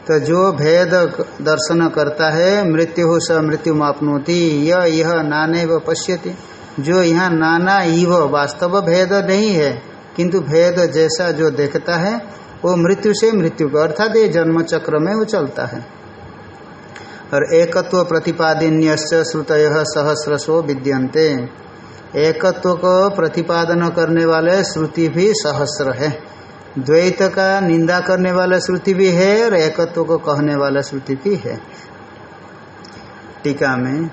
तो जो भेद दर्शन करता है, मृत्यु स मृत्यु आपनोति यह यह नाने व पश्यति। जो यहाँ नाना इव, वास्तव भेद नहीं है, किंतु भेद जैसा जो देखता है, वो मृत्यु से मृत्यु का, अर्थात ये जन्म चक्र में वो चलता है। और एकत्व प्रतिपादिन्य श्रुत सहस्रसो विद्यंते एकत्व को प्रतिपादन करने वाले श्रुति भी सहस्र है। द्वैत का निंदा करने वाला श्रुति भी है और एकत्व को कहने वाला श्रुति भी है। टीका में,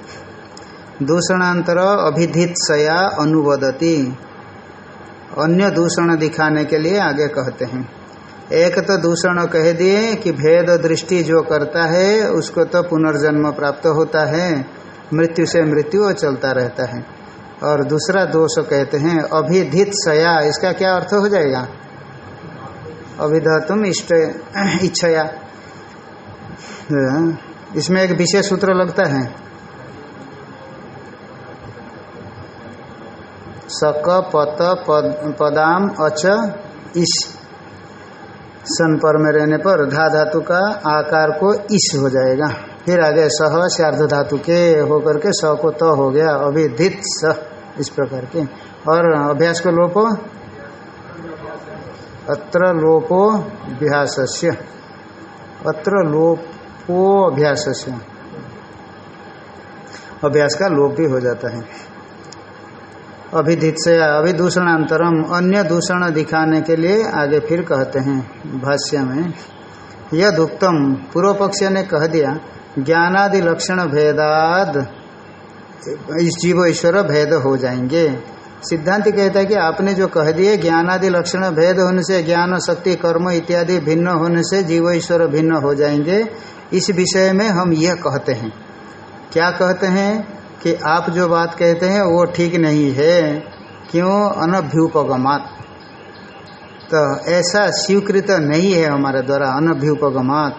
दूषणांतर अभिधित सया अनुवदती। अन्य दूषण दिखाने के लिए आगे कहते हैं। एक तो दूषण कह दिए कि भेद दृष्टि जो करता है, उसको तो पुनर्जन्म प्राप्त होता है। मृत्यु से मृत्यु चलता रहता है। और दूसरा दोष कहते हैं अभिधित सया इसका क्या अर्थ हो जाएगा? अभिधतुम इष्ट इच्छया। इसमें एक विशेष सूत्र लगता है। सक पत पद, पदाम अच इस। सन पर में रहने पर धा धातु का आकार को इस हो जाएगा। फिर आगे सह शार्ध धातु के होकर के स को त तो हो गया। अभिधित स इस प्रकार के। और अभ्यास को लोपो अत्र लोपो अभ्यास्य अत्र लोपो अभ्यास्य अभ्यास का लोप भी हो जाता है। अभिधित से अभिदूषणांतरम अन्य दूषण दिखाने के लिए आगे फिर कहते हैं भाष्य में। यद पूर्व पक्ष ने कह दिया, ज्ञानादि लक्षण भेदाद, इस जीव ईश्वर भेद हो जाएँगे। सिद्धांत कहता है कि आपने जो कह दिए ज्ञान आदि लक्षण, भेद होने से ज्ञान, शक्ति, कर्म इत्यादि भिन्न होने से जीव ईश्वर भिन्न हो जाएँगे। इस विषय में हम यह कहते हैं। क्या कहते हैं कि आप जो बात कहते हैं, वो ठीक नहीं है? क्यों? अनभ्युपगमात। तो ऐसा स्वीकृत नहीं है हमारे द्वारा, अनभ्युपगमात।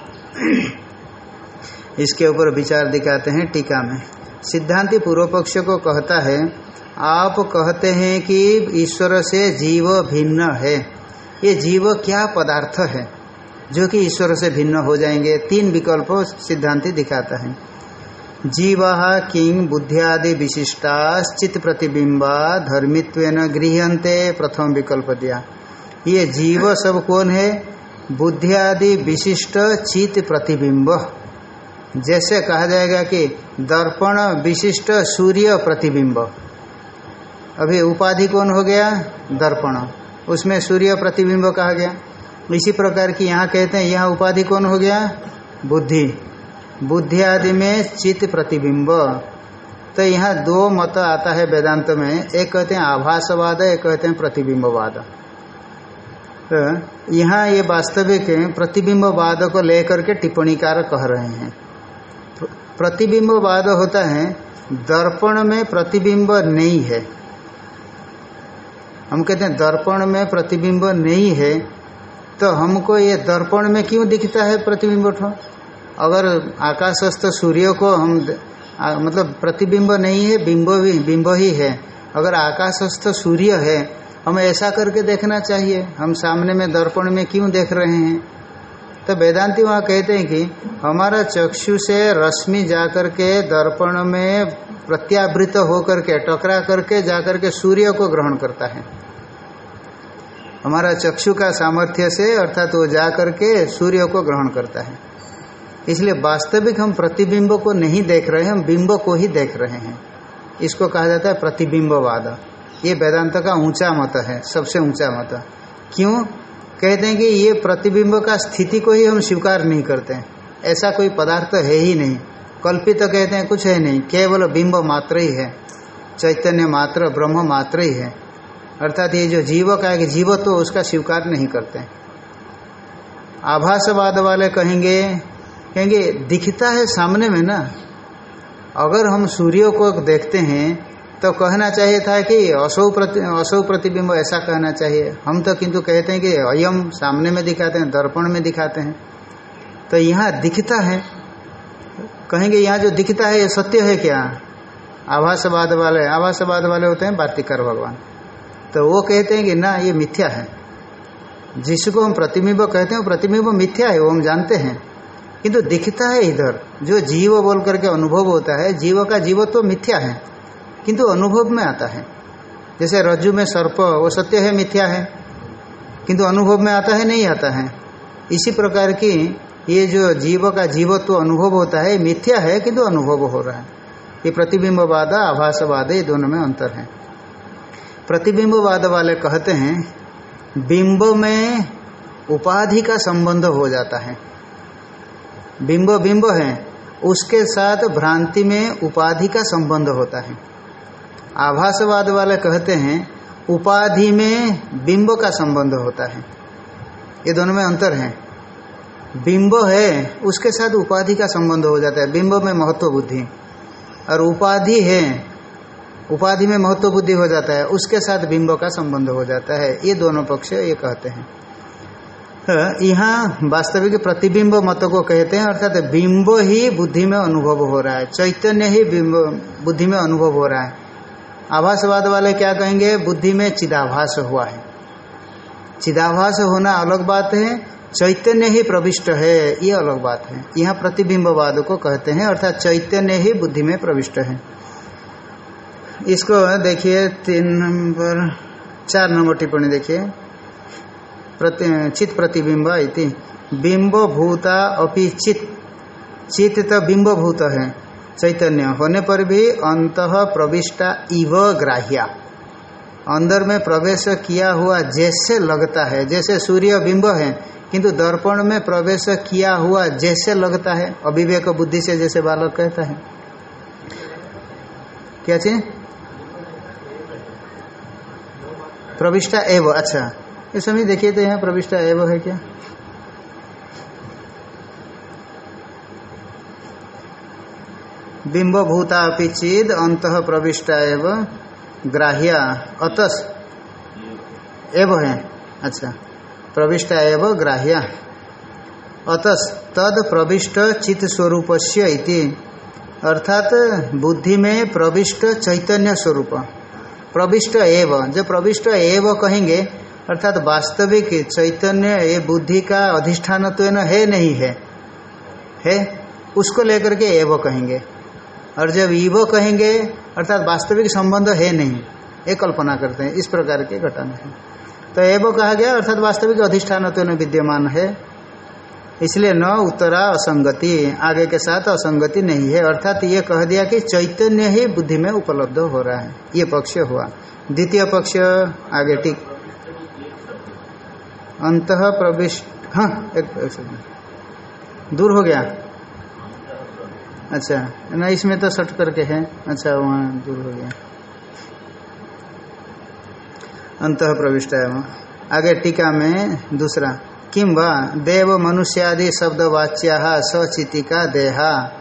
इसके ऊपर विचार दिखाते हैं टीका में। सिद्धांति पूर्व पक्ष को कहता है आप कहते हैं कि ईश्वर से जीव भिन्न है। ये जीव क्या पदार्थ है? जो कि ईश्वर से भिन्न हो जाएँगे, तीन विकल्प सिद्धांति दिखाता है। जीव किंग बुद्धियादि विशिष्टा, चित्त प्रतिबिंबा धर्मित्व गृहते प्रथम विकल्प दिया। ये जीव सब कौन है? बुद्धियादि विशिष्ट चित्त प्रतिबिंब। जैसे कहा जाएगा कि दर्पण विशिष्ट सूर्य प्रतिबिंब। अभी उपाधि कौन हो गया? दर्पण। उसमें सूर्य प्रतिबिंब कहा गया। इसी प्रकार की यहाँ कहते हैं, यहाँ उपाधि कौन हो गया? बुद्धि। बुद्धि आदि में चित्त प्रतिबिंब। तो यहाँ दो मत आता है वेदांत में। एक कहते हैं आभासवाद, एक कहते हैं प्रतिबिंबवाद। तो यहाँ ये वास्तविक प्रतिबिंबवाद को लेकर के टिप्पणीकार कह रहे हैं। प्रतिबिंबवाद होता है, दर्पण में प्रतिबिंब नहीं है। हम कहते हैं दर्पण में प्रतिबिंब नहीं है। तो हमको ये दर्पण में क्यों दिखता है प्रतिबिंब अगर आकाशस्थ सूर्य को हम आ, मतलब प्रतिबिंब नहीं है बिंब भी बिंब ही है। अगर आकाशस्थ सूर्य है हम ऐसा करके देखना चाहिए। हम सामने में दर्पण में क्यों देख रहे हैं? तो वेदांति वहाँ कहते हैं कि हमारा चक्षु से रश्मि जाकर के दर्पण में प्रत्यावृत होकर के, टकरा करके जाकर के सूर्य को ग्रहण करता है। हमारा चक्षु का सामर्थ्य से अर्थात वो जा करके सूर्य को ग्रहण करता है। इसलिए वास्तविक हम प्रतिबिंब को नहीं देख रहे हैं, हम बिंब को ही देख रहे हैं। इसको कहा जाता है प्रतिबिंबवाद। ये वेदांत का ऊँचा मत है, सबसे ऊँचा मत। क्यों? कहते हैं कि ये प्रतिबिंब का स्थिति को ही हम स्वीकार नहीं करते ऐसा कोई पदार्थ है ही नहीं। कल्पित तो कहते हैं कुछ है नहीं। केवल बिंब मात्र ही है। चैतन्य मात्र, ब्रह्म मात्र ही है। अर्थात ये जो जीव का है जीव तो उसका स्वीकार नहीं करते आभासवाद वाले कहेंगे कहेंगे, दिखता है सामने में ना। अगर हम सूर्य को देखते हैं तो कहना चाहिए था कि असौ प्रति, असौ प्रतिबिंब ऐसा कहना चाहिए। हम तो किंतु कहते हैं कि अयम सामने में दिखाते हैं, दर्पण में दिखाते हैं। तो यहाँ दिखता है। कहेंगे, यहाँ जो दिखता है, ये सत्य है क्या? आभासवाद वाले आभासवाद वाले होते हैं बातिकर भगवान। तो वो कहते हैं कि ना, ये मिथ्या है। जिसको हम प्रतिबिंब कहते हैं प्रतिबिंब मिथ्या है, वो हम जानते हैं। किंतु दिखता है इधर। जो जीव बोल करके अनुभव होता है, जीव का जीव तो मिथ्या है। किंतु अनुभव में आता है। जैसे रज्जु में सर्प, वो सत्य है, मिथ्या है। किंतु अनुभव में आता है, नहीं आता है। इसी प्रकार की ये जो जीव का जीवत्व तो अनुभव होता है मिथ्या है, किंतु अनुभव हो रहा है। ये प्रतिबिंबवाद, आभासवाद, ये दोनों में अंतर है। प्रतिबिंबवाद वाले कहते हैं, बिंब में उपाधि का संबंध हो जाता है। बिंब बिंब है, उसके साथ भ्रांति में उपाधि का संबंध होता है। आभासवाद वाले कहते हैं, उपाधि में बिंब का संबंध होता है। ये दोनों में अंतर है। बिंब है, उसके साथ उपाधि का संबंध हो जाता है। बिंब में महत्व बुद्धि। और उपाधि है, उपाधि में महत्व बुद्धि हो जाता है, उसके साथ बिंब का संबंध हो जाता है। ये दोनों पक्ष ये कहते हैं। यहाँ वास्तविक प्रतिबिंब मत को कहते हैं, अर्थात बिंब ही बुद्धि में अनुभव हो रहा है। चैतन्य ही बिंब, बुद्धि में अनुभव हो रहा है। आभासवाद वाले क्या कहेंगे? बुद्धि में चिदाभास हुआ है। चिदाभास होना अलग बात है, चैतन्य ही प्रविष्ट है, ये अलग बात है। यहाँ प्रतिबिंबवाद को कहते हैं, अर्थात चैतन्य ही बुद्धि में प्रविष्ट है। इसको देखिए, तीन नंबर, चार नंबर टिप्पणी देखिए। प्रति, चित प्रतिबिंब इति। बिंब भूता अपि चित। चित तो बिंब भूत है। चैतन्य होने पर भी अंत प्रविष्टा इव ग्राह्या। अंदर में प्रवेश किया हुआ जैसे लगता है, जैसे सूर्य बिंब है, किंतु दर्पण में प्रवेश किया हुआ जैसे लगता है अभिवेक बुद्धि से जैसे बालक कहता है। क्या चीज़? प्रविष्टा एव अच्छा। इस समय देखिए तो यहाँ प्रविष्टा एव है क्या? बिंब भूता चेद अंत प्रविष्टा एव ग्राह्या। अतस। एव है। अच्छा। प्रविष्टा एव ग्राह्या। अतस। तद प्रविष्ट चित स्वरूप से अर्थात बुद्धि में प्रविष्ट चैतन्य स्वरूप। प्रविष्ट एव। जो प्रविष्ट एव कहेंगे, अर्थात वास्तविक चैतन्य ये बुद्धि का अधिष्ठान तो है, नहीं है। है? उसको लेकर के एव कहेंगे। और जब ईवो कहेंगे, अर्थात वास्तविक संबंध है नहीं, ये कल्पना करते हैं, इस प्रकार के घटना है। तो एवो कहा गया, अर्थात वास्तविक अधिष्ठान तो विद्यमान है। इसलिए न उत्तरा असंगति, आगे के साथ असंगति नहीं है। अर्थात ये कह दिया कि चैतन्य ही बुद्धि में उपलब्ध हो रहा है, ये पक्ष हुआ। द्वितीय पक्ष, आगे टिक अंत प्रविष्ट हाँ एक दूर हो गया। अच्छा ना इसमें तो सट करके है। अच्छा वहाँ दूर हो गया। अंत प्रविष्ट है वहाँ। आगे टीका में दूसरा। किम वा? देव मनुष्यादि शब्द वाच्या सचितिका देहा।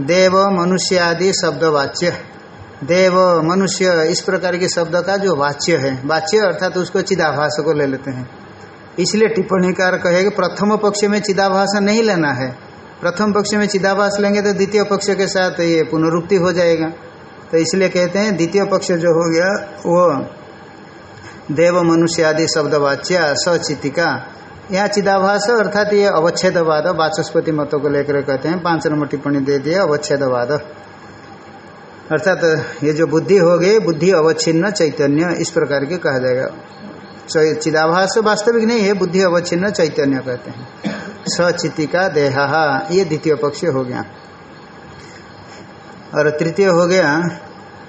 देव मनुष्यादि शब्द वाच्य देव मनुष्य, इस प्रकार के शब्द का जो वाच्य है, वाच्य अर्थात तो उसको चिदाभास को ले लेते हैं। इसलिए टिप्पणीकार कहे कि प्रथम पक्ष में चिदाभास नहीं लेना है। प्रथम पक्ष में चिदाभास लेंगे तो द्वितीय पक्ष के साथ ये पुनरुक्ति हो जाएगा। तो इसलिए कहते हैं, द्वितीय पक्ष जो हो गया, वो देव मनुष्य आदि शब्दवाच्या सचितिका यहाँ चिदाभास अर्थात ये अवच्छेदवाद, वाचस्पति मतों को लेकर कहते हैं, पाँच नंबर टिप्पणी दे दिए अवच्छेदवाद। अर्थात ये जो बुद्धि हो गई, बुद्धि अवच्छिन्न चैतन्य, इस प्रकार के कहा जाएगा। चिदाभास वास्तविक नहीं है, बुद्धि अवच्छिन्न चैतन्य कहते हैं। सचितिका देहा ये द्वितीय पक्ष हो गया। और तृतीय हो गया,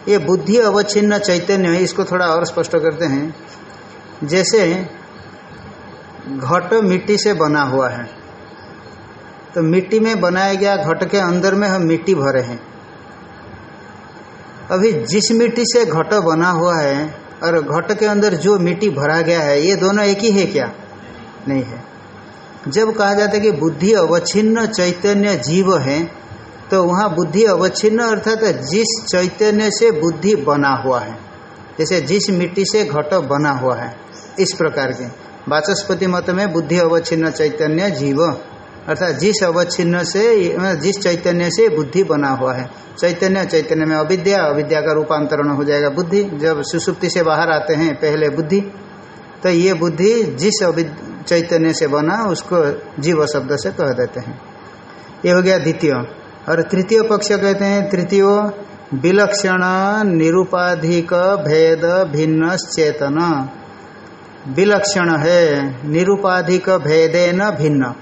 ये बुद्धि अवच्छिन्न चैतन्य, इसको थोड़ा और स्पष्ट करते हैं। जैसे घट मिट्टी से बना हुआ है तो मिट्टी में बनाया गया घट के अंदर में हम मिट्टी भरे हैं। अभी जिस मिट्टी से घट बना हुआ है, और घट के अंदर जो मिट्टी भरा गया है, ये दोनों एक ही है क्या? नहीं है। जब कहा जाता है कि बुद्धि अवच्छिन्न चैतन्य जीव है तो वहाँ बुद्धि अवच्छिन्न अर्थात जिस चैतन्य से बुद्धि बना हुआ है, जैसे जिस मिट्टी से घट बना हुआ है, इस प्रकार के। वाचस्पति मत में बुद्धि अवच्छिन्न चैतन्य जीव, अर्थात जिस अवच्छिन्न से जिस चैतन्य से बुद्धि बना हुआ है। चैतन्य चैतन्य में अविद्या अविद्या का रूपांतरण हो जाएगा बुद्धि। जब सुसुप्ति से बाहर आते हैं, पहले बुद्धि तो ये बुद्धि जिस चैतन्य से बना, उसको जीव शब्द से कह देते हैं। ये हो गया द्वितीय। और तृतीय पक्ष कहते हैं, तृतीय, विलक्षण, निरुपाधिक, भेद भिन्न चेतन विलक्षण है, निरुपाधिक भेदे न भिन्न।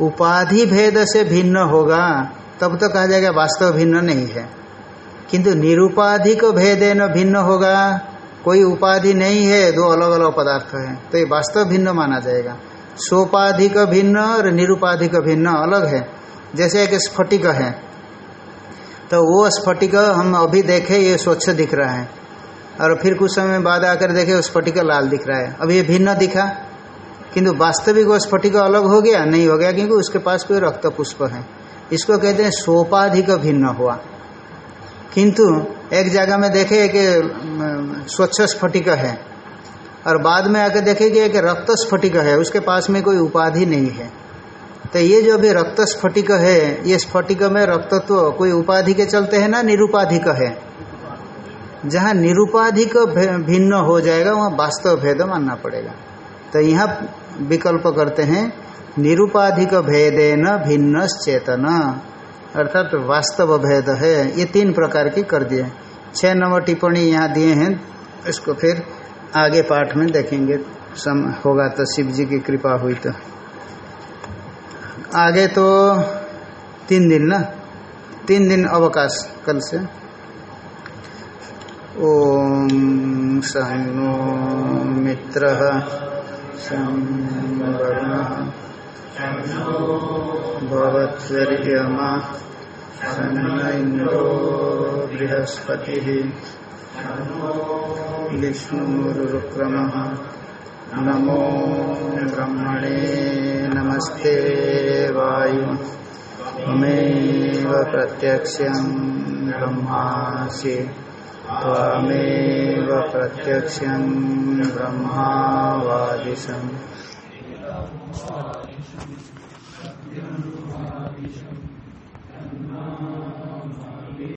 उपाधि भेद से भिन्न होगा, तब तो कहा जाएगा वास्तव भिन्न नहीं है। किंतु निरुपाधिक भेदे न भिन्न होगा कोई उपाधि नहीं है, दो अलग अलग पदार्थ है। तो ये वास्तव भिन्न माना जाएगा। सोपाधिक भिन्न और निरुपाधिक भिन्न अलग है। जैसे एक स्फटिक है। तो वो स्फटिक हम अभी देखे, ये स्वच्छ दिख रहा है। और फिर कुछ समय बाद आकर देखे, वो स्फटिक लाल दिख रहा है। अब ये भिन्न दिखा। किंतु वास्तविक वो स्फटिक अलग हो गया? नहीं हो गया, क्योंकि उसके पास कोई रक्त पुष्प है। इसको कहते हैं सोपाधिक भिन्न हुआ। किंतु एक जगह में देखे कि स्वच्छ स्फटिक है, और बाद में आकर देखे कि एक रक्त स्फटिक है, उसके पास में कोई उपाधि नहीं है। तो ये जो भी रक्त स्फटिक है, ये स्फटिक में रक्तत्व तो कोई उपाधि के चलते है ना, निरुपाधिक है। जहाँ निरुपाधिक भिन्न हो जाएगा, वहाँ वास्तव भेद मानना पड़ेगा। तो यहाँ विकल्प करते हैं, निरुपाधिक भेदेन भिन्न चेतन अर्थात तो वास्तव भेद है। ये तीन प्रकार की कर दिए। छह नंबर टिप्पणी यहाँ दिए हैं। इसको फिर आगे पाठ में देखेंगे। सम होगा तो शिव जी की कृपा हुई तो। आगे तो तीन दिन ना? तीन दिन अवकाश कल से। ओम सन्नो मित्र। भवत्वर्यमा सन्नो बृहस्पति नमो ब्रह्मणे नमस्ते वायु। त्वमेव प्रत्यक्षं ब्रह्मासि। त्वमेव प्रत्यक्षं ब्रह्मावादिशम्। やめろ。